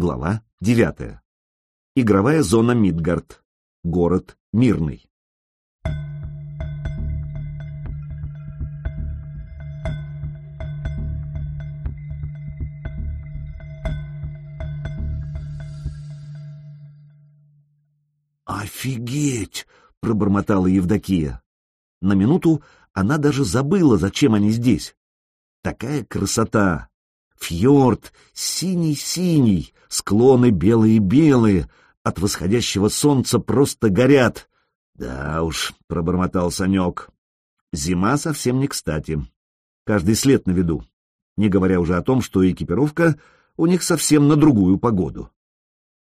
Глава 9. Игровая зона Мидгард. Город Мирный. «Офигеть!» — пробормотала Евдокия. На минуту она даже забыла, зачем они здесь. Такая красота! Фьорд синий-синий, склоны белые-белые, от восходящего солнца просто горят. Да уж, — пробормотал Санек, — зима совсем не кстати. Каждый след на виду, не говоря уже о том, что экипировка у них совсем на другую погоду.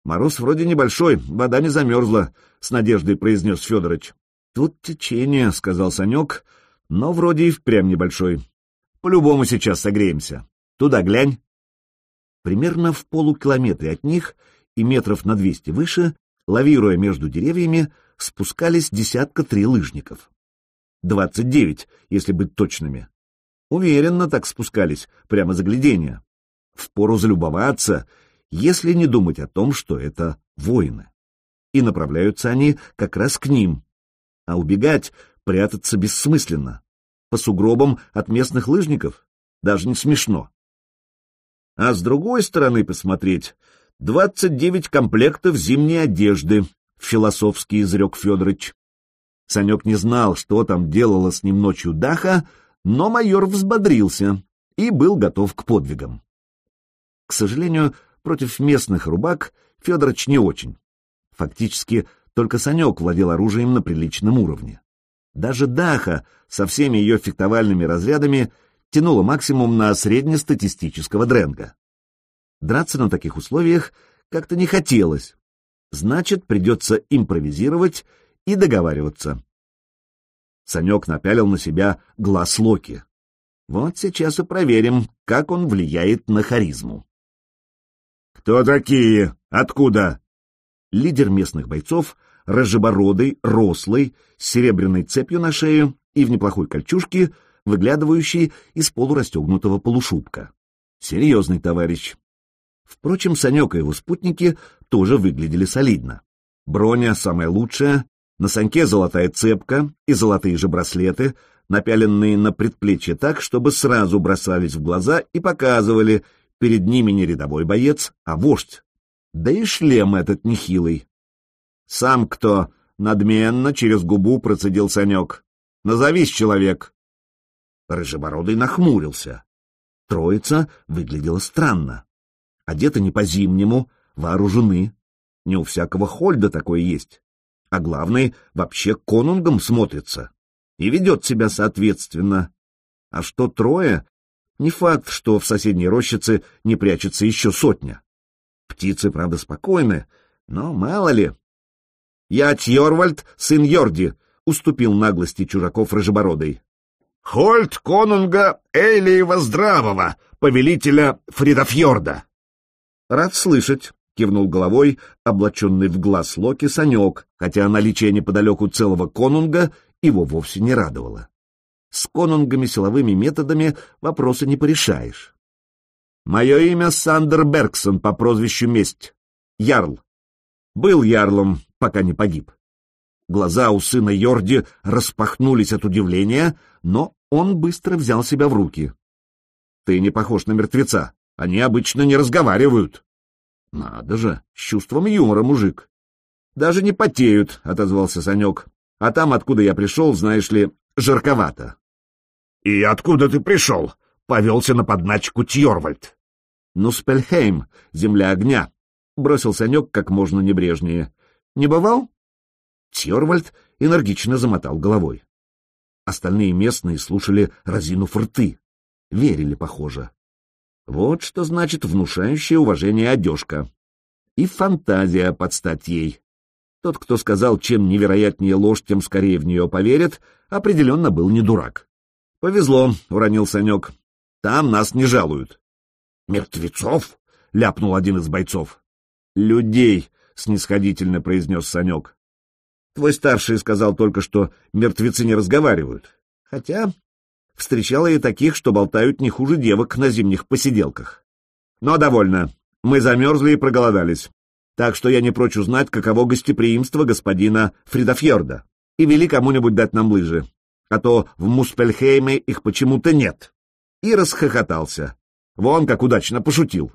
Мороз вроде небольшой, вода не замерзла, — с надеждой произнес Федорович. Тут течение, — сказал Санек, — но вроде и впрямь небольшой. По-любому сейчас согреемся. Туда глянь. Примерно в полукилометре от них и метров на двести выше, лавируя между деревьями, спускались десятка три лыжников. Двадцать девять, если быть точными. Уверенно так спускались, прямо за глядение. Впору залюбоваться, если не думать о том, что это воины. И направляются они как раз к ним. А убегать, прятаться бессмысленно. По сугробам от местных лыжников даже не смешно. А с другой стороны посмотреть, двадцать девять комплектов зимней одежды, философский изрек Федорович. Санек не знал, что там делала с ним ночью Даха, но майор взбодрился и был готов к подвигам. К сожалению, против местных рубак Федорович не очень. Фактически, только Санек владел оружием на приличном уровне. Даже Даха со всеми ее фехтовальными разрядами тянула максимум на среднестатистического дренга. Драться на таких условиях как-то не хотелось. Значит, придется импровизировать и договариваться. Санек напялил на себя глаз Локи. Вот сейчас и проверим, как он влияет на харизму. «Кто такие? Откуда?» Лидер местных бойцов, рыжебородый, рослый, с серебряной цепью на шею и в неплохой кольчужке, выглядывающий из полурастегнутого полушубка. Серьезный товарищ. Впрочем, Санек и его спутники тоже выглядели солидно. Броня самая лучшая, на Саньке золотая цепка и золотые же браслеты, напяленные на предплечье так, чтобы сразу бросались в глаза и показывали, перед ними не рядовой боец, а вождь. Да и шлем этот нехилый. «Сам кто?» — надменно через губу процедил Санек. «Назовись, человек!» Рыжебородый нахмурился. Троица выглядела странно. Одеты не по-зимнему, вооружены. Не у всякого Хольда такое есть. А главный вообще конунгом смотрится. И ведет себя соответственно. А что трое? Не факт, что в соседней рощице не прячется еще сотня. Птицы, правда, спокойны, но мало ли. Я Тьорвальд, сын Йорди, уступил наглости чужаков рыжебородый. Хольд конунга Эйлиева Здравого, повелителя Фридофьорда. Рад слышать, кивнул головой, облаченный в глаз Локи Санек, хотя наличие неподалеку целого конунга его вовсе не радовало. С конунгами силовыми методами вопросы не порешаешь. Мое имя Сандер Бергсон по прозвищу Месть. Ярл. Был ярлом, пока не погиб. Глаза у сына Йорди распахнулись от удивления, но он быстро взял себя в руки. «Ты не похож на мертвеца. Они обычно не разговаривают». «Надо же, с чувством юмора, мужик». «Даже не потеют», — отозвался Санек. «А там, откуда я пришел, знаешь ли, жарковато». «И откуда ты пришел?» — повелся на подначку Тьорвальд. «Ну, Спельхейм, земля огня», — бросил Санек как можно небрежнее. «Не бывал?» Тьорвальд энергично замотал головой. Остальные местные слушали разинув рты. Верили, похоже. Вот что значит внушающее уважение одежка. И фантазия под стать ей. Тот, кто сказал, чем невероятнее ложь, тем скорее в нее поверят, определенно был не дурак. «Повезло», — уронил Санек. «Там нас не жалуют». «Мертвецов?» — ляпнул один из бойцов. «Людей», — снисходительно произнес Санек. Твой старший сказал только, что мертвецы не разговаривают. Хотя встречала и таких, что болтают не хуже девок на зимних посиделках. Но довольно. Мы замерзли и проголодались, так что я не прочь узнать, каково гостеприимство господина Фридофьорда, и вели кому-нибудь дать нам лыжи, а то в Муспельхейме их почему-то нет. И расхохотался. Вон как удачно пошутил.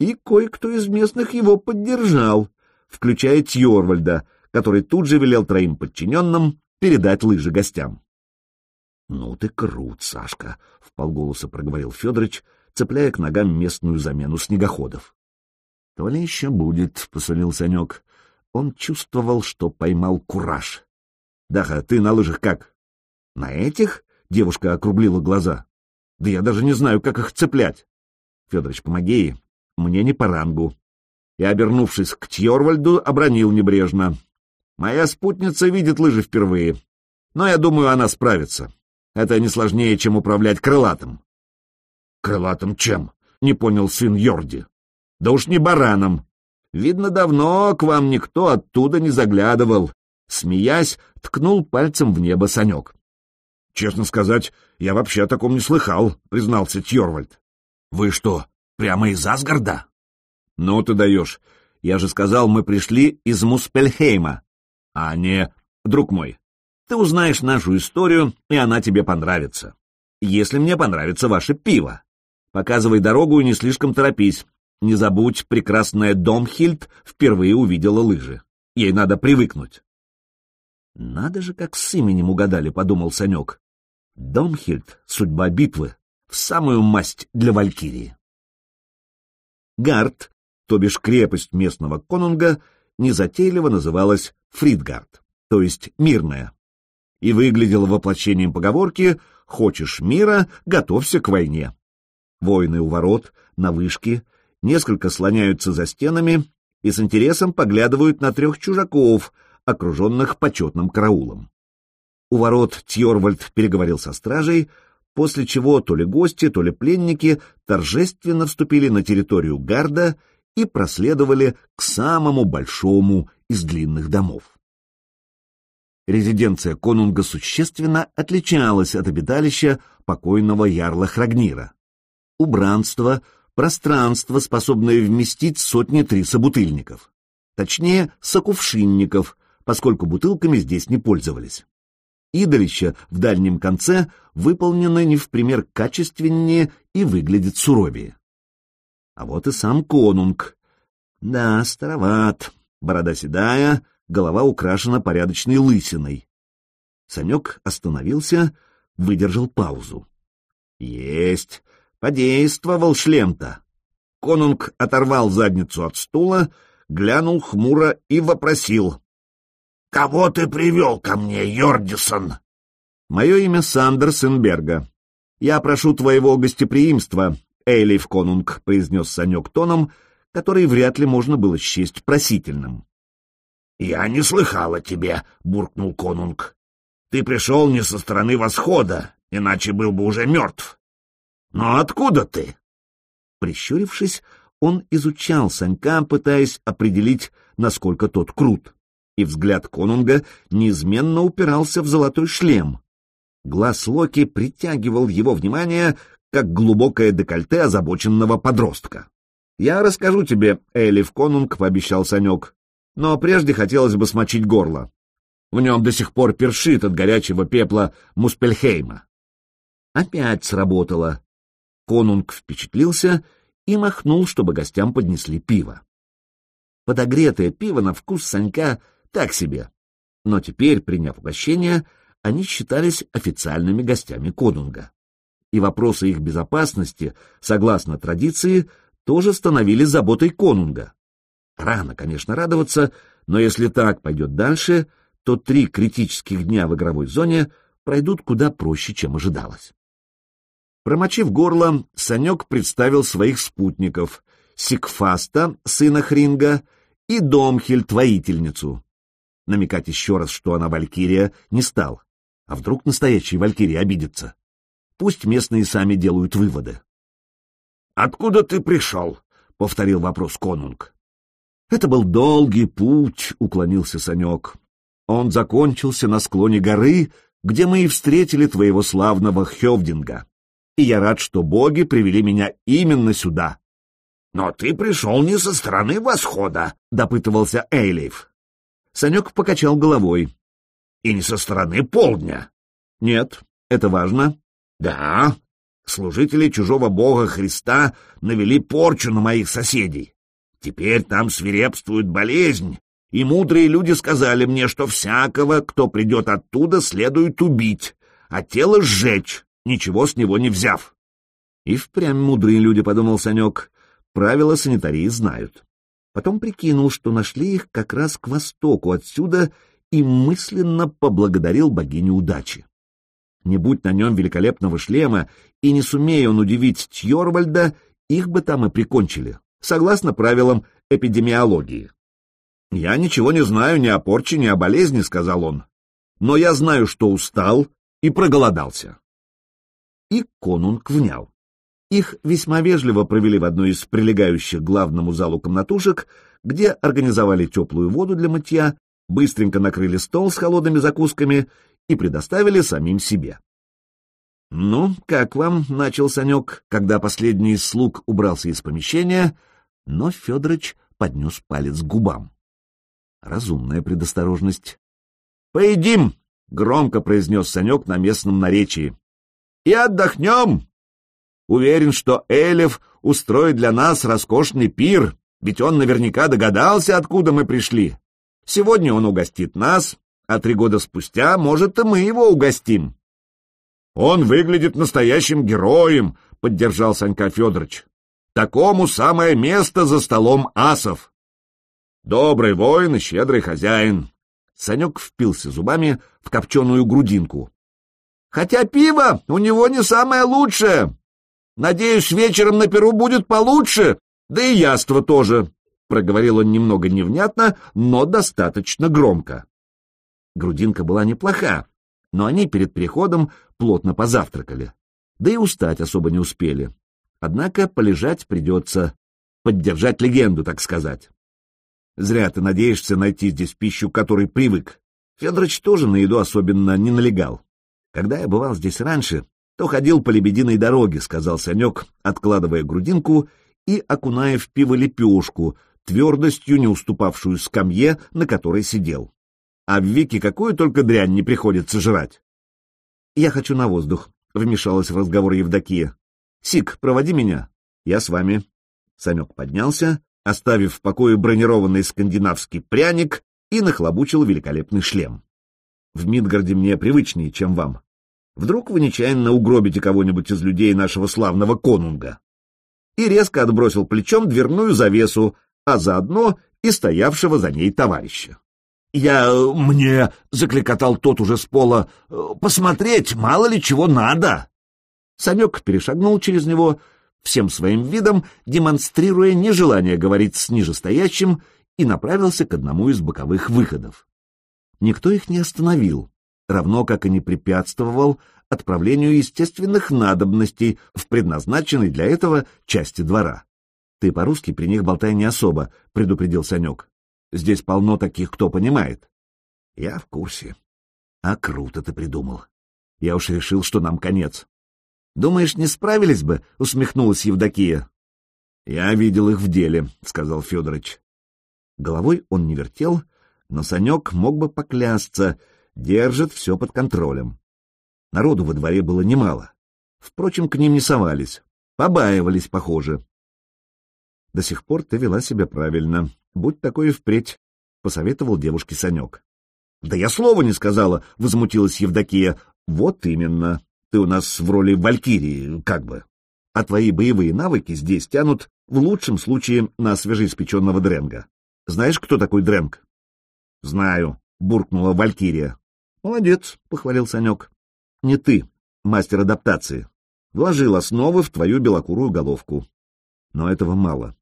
И кое-кто из местных его поддержал, включая Тьорвальда, который тут же велел троим подчиненным передать лыжи гостям. — Ну ты крут, Сашка, — вполголоса проговорил Федорович, цепляя к ногам местную замену снегоходов. — То ли еще будет, — посолил Санек. Он чувствовал, что поймал кураж. — Даха, ты на лыжах как? — На этих? — девушка округлила глаза. — Да я даже не знаю, как их цеплять. — Федорович, помоги, мне не по рангу. И, обернувшись к Тьорвальду, обронил небрежно. — Моя спутница видит лыжи впервые, но я думаю, она справится. Это не сложнее, чем управлять крылатым. Крылатым чем? Не понял сын Йорди. Да уж не бараном. Видно, давно к вам никто оттуда не заглядывал. Смеясь, ткнул пальцем в небо Санек. Честно сказать, я вообще о таком не слыхал, признался Тьорвальд. Вы что, прямо из Асгарда? Ну ты даешь. Я же сказал, мы пришли из Муспельхейма. А не... Друг мой, ты узнаешь нашу историю, и она тебе понравится. Если мне понравится ваше пиво. Показывай дорогу и не слишком торопись. Не забудь, прекрасная Домхильд впервые увидела лыжи. Ей надо привыкнуть. Надо же, как с именем угадали, подумал Санек. Домхильд — судьба битвы, в самую масть для Валькирии. Гард, то бишь крепость местного конунга, незатейливо называлась Фридгард, то есть мирная, и выглядела воплощением поговорки «Хочешь мира, готовься к войне». Воины у ворот, на вышке, несколько слоняются за стенами и с интересом поглядывают на трех чужаков, окруженных почетным караулом. У ворот Тьорвальд переговорил со стражей, после чего то ли гости, то ли пленники торжественно вступили на территорию гарда и проследовали к самому большому из длинных домов. Резиденция конунга существенно отличалась от обиталища покойного ярла Храгнира убранство, пространство, способное вместить сотни-три собутыльников. Точнее, сокувшинников, поскольку бутылками здесь не пользовались. Идолища в дальнем конце выполнены не в пример качественнее и выглядит суровее. А вот и сам конунг. Да, староват, борода седая, голова украшена порядочной лысиной. Санек остановился, выдержал паузу. Есть, Подействовал шлем-то. Конунг оторвал задницу от стула, глянул хмуро и вопросил. — Кого ты привел ко мне, Йордисон? — Мое имя Сандер Сенберга. Я прошу твоего гостеприимства, Эйлиф Конунг, — произнес Санек тоном, который вряд ли можно было счесть просительным. — Я не слыхал о тебе, — буркнул Конунг. — Ты пришел не со стороны восхода, иначе был бы уже мертв. «Но откуда ты?» Прищурившись, он изучал Санька, пытаясь определить, насколько тот крут, и взгляд конунга неизменно упирался в золотой шлем. Глаз Локи притягивал его внимание, как глубокое декольте озабоченного подростка. «Я расскажу тебе, Элиф Конунг», — пообещал Санек, «но прежде хотелось бы смочить горло. В нем до сих пор першит от горячего пепла Муспельхейма». Опять сработало. Конунг впечатлился и махнул, чтобы гостям поднесли пиво. Подогретое пиво на вкус Санька так себе, но теперь, приняв угощение, они считались официальными гостями Конунга. И вопросы их безопасности, согласно традиции, тоже становились заботой Конунга. Рано, конечно, радоваться, но если так пойдет дальше, то три критических дня в игровой зоне пройдут куда проще, чем ожидалось. Промочив горло, Санек представил своих спутников — Сикфаста, сына Хринга, и Домхельд, воительницу. Намекать еще раз, что она валькирия, не стал. А вдруг настоящий валькирия обидится? Пусть местные сами делают выводы. «Откуда ты пришел?» — повторил вопрос конунг. «Это был долгий путь», — уклонился Санек. «Он закончился на склоне горы, где мы и встретили твоего славного Хевдинга и я рад, что боги привели меня именно сюда. «Но ты пришел не со стороны восхода», — допытывался Эйлиф. Санек покачал головой. «И не со стороны полдня». «Нет, это важно». «Да, служители чужого бога Христа навели порчу на моих соседей. Теперь там свирепствует болезнь, и мудрые люди сказали мне, что всякого, кто придет оттуда, следует убить, а тело сжечь, ничего с него не взяв. И впрямь мудрые люди, — подумал Санек, — правила санитарии знают. Потом прикинул, что нашли их как раз к востоку отсюда, и мысленно поблагодарил богиню удачи. Не будь на нем великолепного шлема, и не сумея он удивить Тьорвальда, их бы там и прикончили, согласно правилам эпидемиологии. «Я ничего не знаю ни о порче, ни о болезни», — сказал он. «Но я знаю, что устал и проголодался». И конунг внял. Их весьма вежливо провели в одну из прилегающих к главному залу комнатушек, где организовали теплую воду для мытья, быстренько накрыли стол с холодными закусками и предоставили самим себе. «Ну, как вам?» — начал Санек, когда последний из слуг убрался из помещения, но Федорович поднес палец к губам. Разумная предосторожность. «Поедим!» — громко произнес Санек на местном наречии. «И отдохнем!» Уверен, что Элев устроит для нас роскошный пир, ведь он наверняка догадался, откуда мы пришли. Сегодня он угостит нас, а три года спустя, может, и мы его угостим. Он выглядит настоящим героем, — поддержал Санька Федорович. Такому самое место за столом асов. Добрый воин и щедрый хозяин. Санек впился зубами в копченую грудинку. Хотя пиво у него не самое лучшее. Надеюсь, вечером на перу будет получше, да и яство тоже, — проговорил он немного невнятно, но достаточно громко. Грудинка была неплоха, но они перед переходом плотно позавтракали, да и устать особо не успели. Однако полежать придется, поддержать легенду, так сказать. Зря ты надеешься найти здесь пищу, к которой привык. Федорович тоже на еду особенно не налегал. Когда я бывал здесь раньше, то ходил по лебединой дороге, — сказал Санек, откладывая грудинку и окуная в пиво лепешку, твердостью не уступавшую скамье, на которой сидел. А в Вике какую только дрянь не приходится жрать. — Я хочу на воздух, — вмешалась в разговор Евдокия. — Сик, проводи меня. Я с вами. Санек поднялся, оставив в покое бронированный скандинавский пряник и нахлобучил великолепный шлем. В Мидгарде мне привычнее, чем вам. Вдруг вы нечаянно угробите кого-нибудь из людей нашего славного конунга. И резко отбросил плечом дверную завесу, а заодно и стоявшего за ней товарища. «Я... мне...» — закликотал тот уже с пола. «Посмотреть, мало ли чего надо!» Санек перешагнул через него, всем своим видом демонстрируя нежелание говорить с нижестоящим, и направился к одному из боковых выходов. Никто их не остановил, равно как и не препятствовал отправлению естественных надобностей в предназначенной для этого части двора. «Ты по-русски при них болтай не особо», — предупредил Санек. «Здесь полно таких, кто понимает». «Я в курсе». «А круто ты придумал. Я уж решил, что нам конец. Думаешь, не справились бы? — усмехнулась Евдокия. — Я видел их в деле, — сказал Федорович. Головой он не вертел, но Санек мог бы поклясться, держит все под контролем. Народу во дворе было немало. Впрочем, к ним не совались, побаивались, похоже. До сих пор ты вела себя правильно. Будь такой и впредь, — посоветовал девушке Санек. — Да я слова не сказала, — возмутилась Евдокия. — Вот именно. Ты у нас в роли валькирии, как бы. А твои боевые навыки здесь тянут, в лучшем случае, на свежеиспеченного дренга. Знаешь, кто такой дренг? — Знаю, — буркнула валькирия. — Молодец, — похвалил Санек. — Не ты, мастер адаптации. Вложил основы в твою белокурую головку. Но этого мало.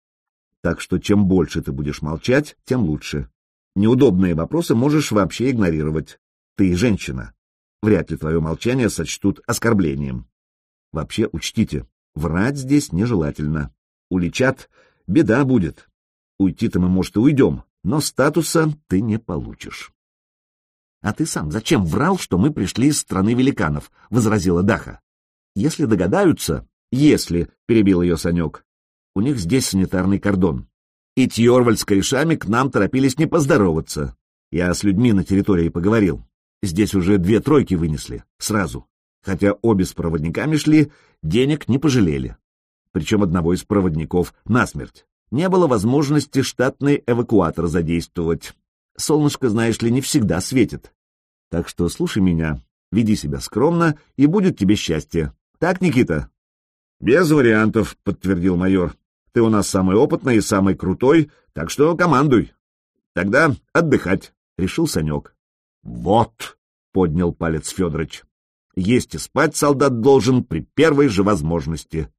Так что чем больше ты будешь молчать, тем лучше. Неудобные вопросы можешь вообще игнорировать. Ты женщина. Вряд ли твое молчание сочтут оскорблением. Вообще учтите, врать здесь нежелательно. Уличат, беда будет. Уйти-то мы, может, и уйдем, но статуса ты не получишь. — А ты сам зачем врал, что мы пришли из страны великанов? — возразила Даха. — Если догадаются... — Если, — перебил ее Санек. У них здесь санитарный кордон. И Тьорвальд с корешами к нам торопились не поздороваться. Я с людьми на территории поговорил. Здесь уже две тройки вынесли, сразу. Хотя обе с проводниками шли, денег не пожалели. Причем одного из проводников насмерть. Не было возможности штатный эвакуатор задействовать. Солнышко, знаешь ли, не всегда светит. Так что слушай меня, веди себя скромно, и будет тебе счастье. Так, Никита? — Без вариантов, — подтвердил майор. — Ты у нас самый опытный и самый крутой, так что командуй. — Тогда отдыхать, — решил Санек. — Вот, — поднял палец Федорович. — Есть и спать солдат должен при первой же возможности.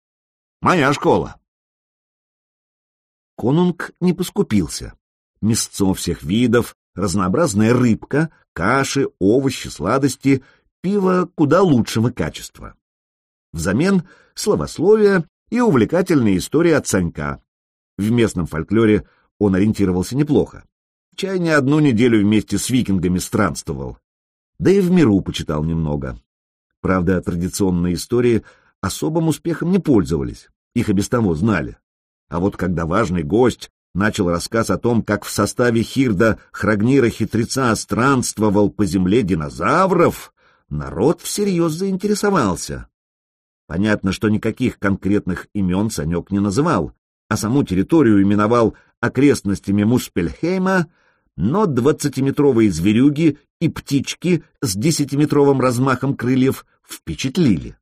Моя школа. Конунг не поскупился. Мясцо всех видов, разнообразная рыбка, каши, овощи, сладости, пиво куда лучшего качества. Взамен словословие и увлекательная история от Санька. В местном фольклоре он ориентировался неплохо. Чай не одну неделю вместе с викингами странствовал. Да и в миру почитал немного. Правда, традиционные истории особым успехом не пользовались, их и без того знали. А вот когда важный гость начал рассказ о том, как в составе Хирда Храгнира-хитреца странствовал по земле динозавров, народ всерьез заинтересовался. Понятно, что никаких конкретных имен Санек не называл, а саму территорию именовал окрестностями Муспельхейма, но двадцатиметровые зверюги и птички с десятиметровым размахом крыльев впечатлили.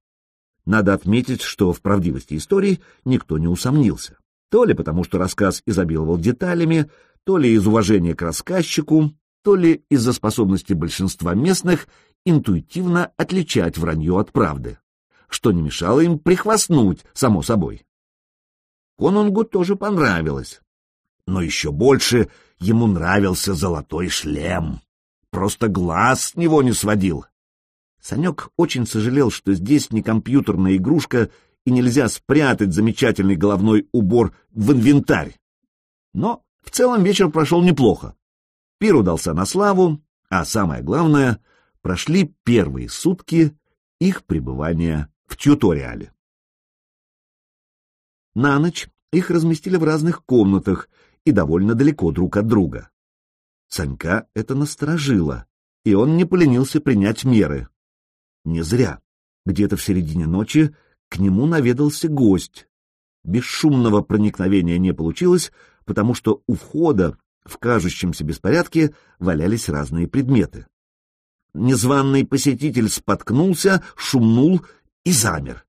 Надо отметить, что в правдивости истории никто не усомнился. То ли потому, что рассказ изобиловал деталями, то ли из уважения к рассказчику, то ли из-за способности большинства местных интуитивно отличать вранье от правды что не мешало им прихвастнуть, само собой. Конунгу тоже понравилось. Но еще больше ему нравился золотой шлем. Просто глаз с него не сводил. Санек очень сожалел, что здесь не компьютерная игрушка и нельзя спрятать замечательный головной убор в инвентарь. Но в целом вечер прошел неплохо. Пир удался на славу, а самое главное, прошли первые сутки их пребывания в тьюториале. На ночь их разместили в разных комнатах и довольно далеко друг от друга. Санька это насторожило, и он не поленился принять меры. Не зря. Где-то в середине ночи к нему наведался гость. Бесшумного проникновения не получилось, потому что у входа в кажущемся беспорядке валялись разные предметы. Незваный посетитель споткнулся, шумнул и замер.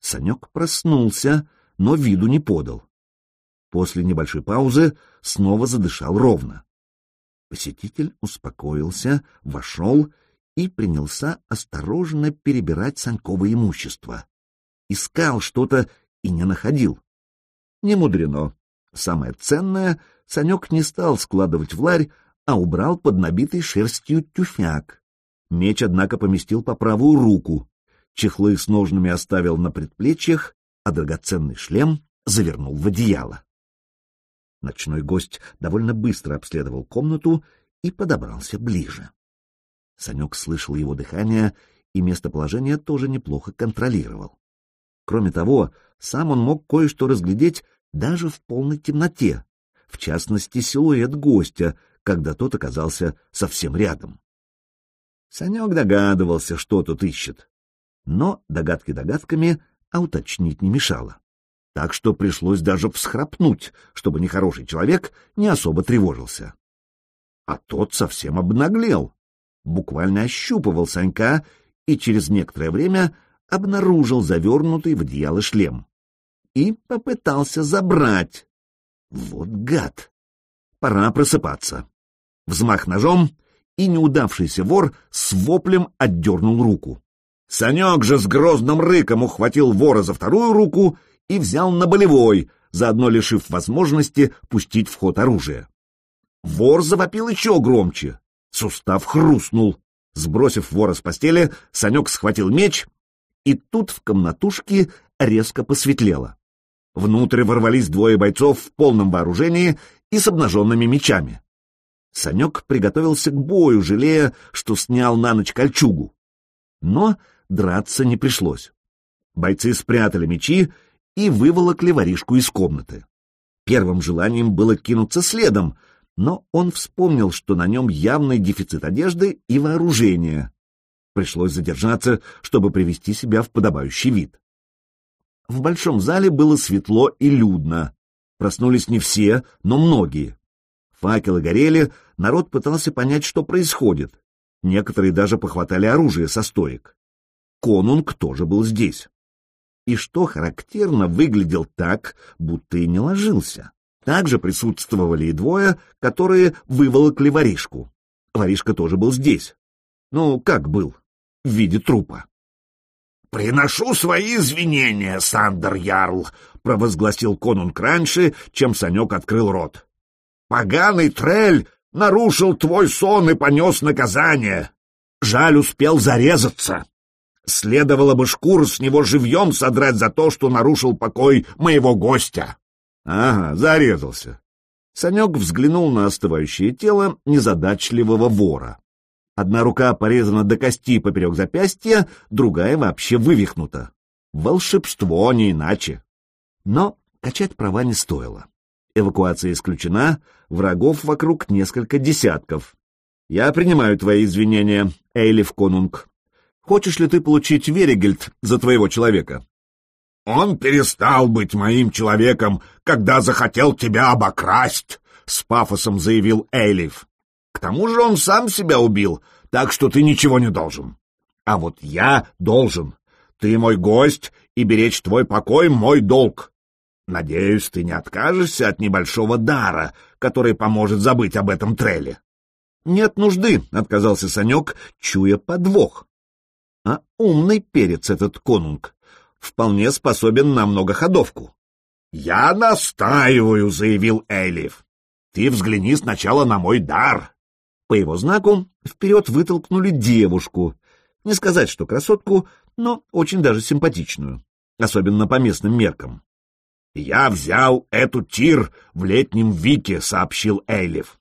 Санек проснулся, но виду не подал. После небольшой паузы снова задышал ровно. Посетитель успокоился, вошел и принялся осторожно перебирать Санькова имущество. Искал что-то и не находил. Не мудрено. Самое ценное Санек не стал складывать в ларь, а убрал под набитый шерстью тюфяк. Меч, однако, поместил по правую руку, чехлы с ножными оставил на предплечьях, а драгоценный шлем завернул в одеяло. Ночной гость довольно быстро обследовал комнату и подобрался ближе. Санек слышал его дыхание и местоположение тоже неплохо контролировал. Кроме того, сам он мог кое-что разглядеть даже в полной темноте, в частности, силуэт гостя, когда тот оказался совсем рядом. Санек догадывался, что тут ищет но догадки догадками, а уточнить не мешало. Так что пришлось даже всхрапнуть, чтобы нехороший человек не особо тревожился. А тот совсем обнаглел, буквально ощупывал Санька и через некоторое время обнаружил завернутый в одеяло шлем. И попытался забрать. Вот гад! Пора просыпаться. Взмах ножом, и неудавшийся вор с воплем отдернул руку. Санек же с грозным рыком ухватил вора за вторую руку и взял на болевой, заодно лишив возможности пустить в ход оружие. Вор завопил еще громче. Сустав хрустнул. Сбросив вора с постели, Санек схватил меч, и тут в комнатушке резко посветлело. Внутрь ворвались двое бойцов в полном вооружении и с обнаженными мечами. Санек приготовился к бою, жалея, что снял на ночь кольчугу. Но драться не пришлось. Бойцы спрятали мечи и выволокли воришку из комнаты. Первым желанием было кинуться следом, но он вспомнил, что на нем явный дефицит одежды и вооружения. Пришлось задержаться, чтобы привести себя в подобающий вид. В большом зале было светло и людно. Проснулись не все, но многие. Факелы горели, народ пытался понять, что происходит. Некоторые даже похватали оружие со стоек. Конунг тоже был здесь. И что характерно, выглядел так, будто и не ложился. Также присутствовали и двое, которые выволокли воришку. Воришка тоже был здесь. Ну, как был? В виде трупа. «Приношу свои извинения, Сандер Ярл», — провозгласил конунг раньше, чем Санек открыл рот. «Поганый трель нарушил твой сон и понес наказание. Жаль, успел зарезаться. Следовало бы шкуру с него живьем содрать за то, что нарушил покой моего гостя. Ага, зарезался. Санек взглянул на остывающее тело незадачливого вора. Одна рука порезана до кости поперек запястья, другая вообще вывихнута. Волшебство, не иначе. Но качать права не стоило. Эвакуация исключена, врагов вокруг несколько десятков. Я принимаю твои извинения, Эйлиф Конунг. Хочешь ли ты получить Веригельд за твоего человека? Он перестал быть моим человеком, когда захотел тебя обокрасть, с пафосом заявил Эйлиф. К тому же он сам себя убил, так что ты ничего не должен. А вот я должен. Ты мой гость, и беречь твой покой — мой долг. Надеюсь, ты не откажешься от небольшого дара, который поможет забыть об этом треле. — Нет нужды, — отказался Санек, чуя подвох. А умный перец этот конунг вполне способен на многоходовку. — Я настаиваю, — заявил Элиф. — Ты взгляни сначала на мой дар. По его знаку вперед вытолкнули девушку. Не сказать, что красотку, но очень даже симпатичную, особенно по местным меркам. «Я взял эту тир в летнем Вике», — сообщил Эйлиф.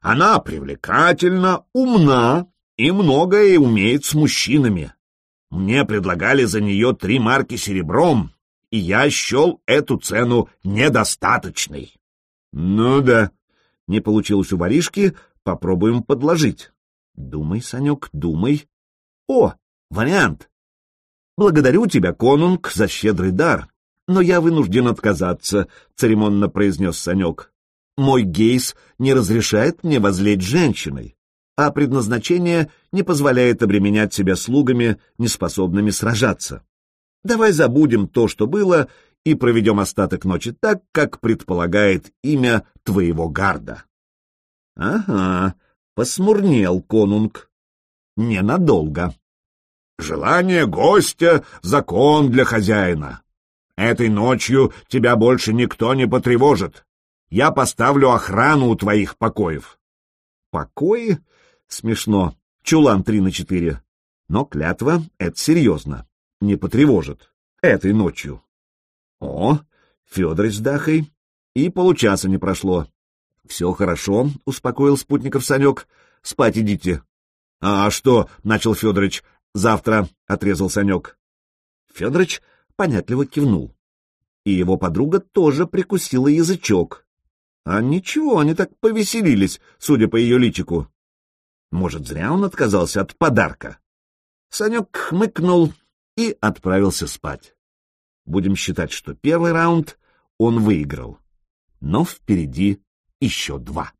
«Она привлекательна, умна и многое умеет с мужчинами. Мне предлагали за нее три марки серебром, и я счел эту цену недостаточной». «Ну да, не получилось у воришки, попробуем подложить». «Думай, Санек, думай». «О, вариант!» «Благодарю тебя, конунг, за щедрый дар, но я вынужден отказаться», — церемонно произнес Санек. «Мой гейс не разрешает мне возлечь женщиной, а предназначение не позволяет обременять себя слугами, неспособными сражаться. Давай забудем то, что было, и проведем остаток ночи так, как предполагает имя твоего гарда». «Ага», — посмурнел конунг. «Ненадолго». «Желание гостя — закон для хозяина. Этой ночью тебя больше никто не потревожит. Я поставлю охрану у твоих покоев. Покои? Смешно. Чулан три на четыре. Но клятва — это серьезно. Не потревожит. Этой ночью. О, Федорович с Дахой. И получаса не прошло. Все хорошо, — успокоил спутников Санек. Спать идите. А что, — начал Федорович. Завтра, — отрезал Санек. Федорович понятливо кивнул. И его подруга тоже прикусила язычок. А ничего, они так повеселились, судя по ее личику. Может, зря он отказался от подарка? Санек хмыкнул и отправился спать. Будем считать, что первый раунд он выиграл. Но впереди еще два.